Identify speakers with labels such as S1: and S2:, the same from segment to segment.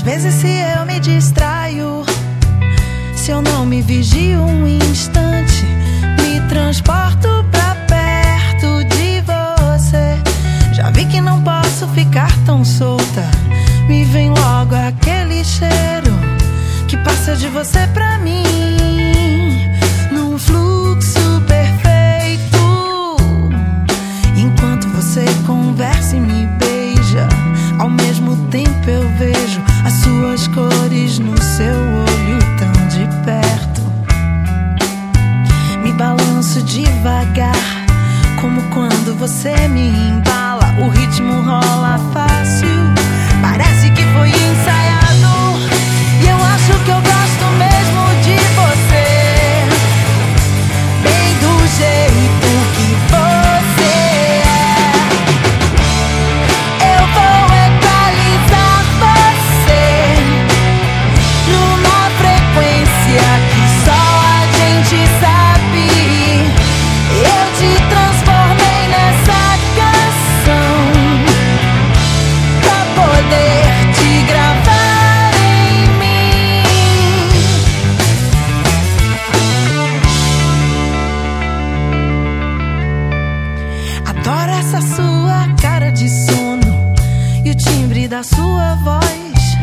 S1: Às vezes, se eu me distraio, se eu não me vigio um instante, me transporto pra perto de você. Já vi que não posso ficar tão solta. Me vem logo aquele cheiro que passa de você pra mim. Suas cores no seu olho tão de perto. Me balanço devagar, como quando você me embala. O ritmo rola fácil, Essa sua cara de sono e o timbre da sua voz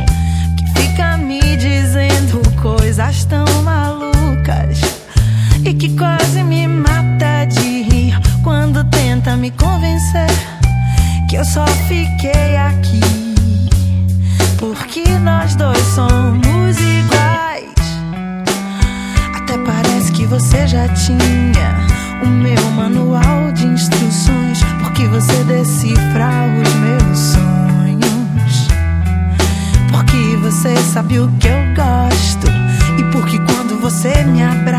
S1: que fica me dizendo coisas tão malucas e que quase me mata de rir quando tenta me convencer que eu só fiquei aqui porque nós dois somos iguais. Até parece que você já tinha o meu manual de instruções, porque você decifra os meus sonhos. Porque você sabe o que eu gosto, e porque quando você me abraça,